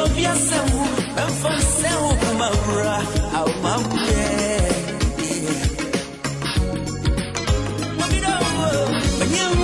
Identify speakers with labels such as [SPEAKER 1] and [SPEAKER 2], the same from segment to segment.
[SPEAKER 1] Jovia Samu, and for Samu Mamra, our Mamma. When you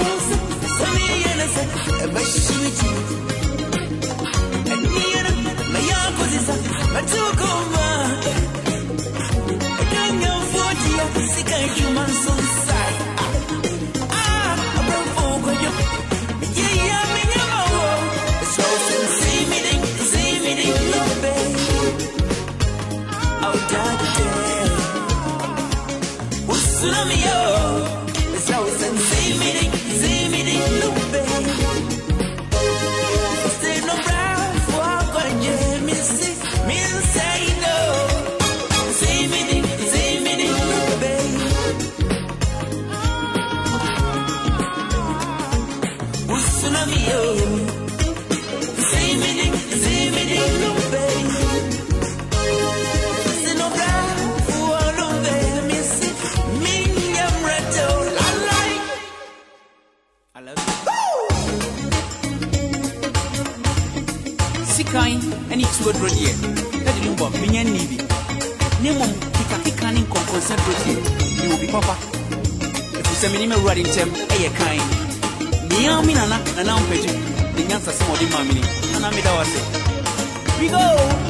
[SPEAKER 1] tsunami, oh. I love you. Sikain, any two rodie. That is number, Minyan Navy. Name on Pika Pikani Concern Rodie. You will be Papa. If you send me a rod in term, a kind. Niamina, and I'm Pedro. The Yansa Small Mammy, and I'm Midawase. We go!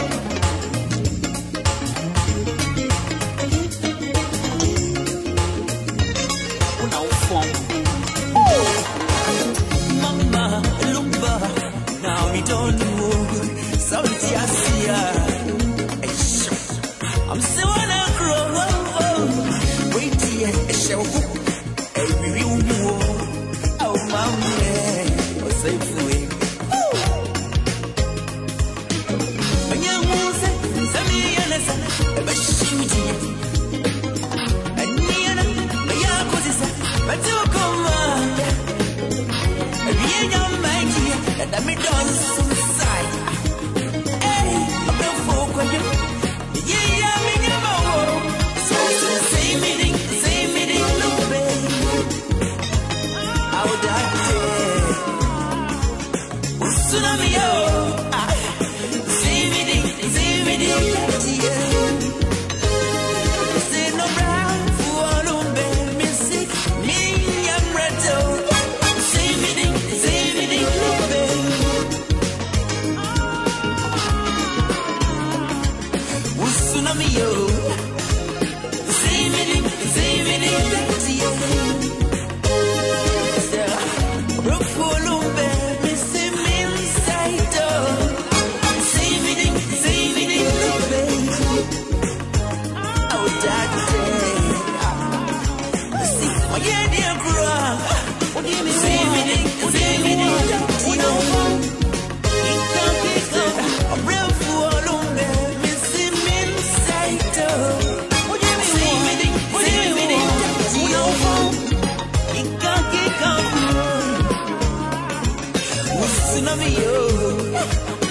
[SPEAKER 1] Tsunami, yo! you.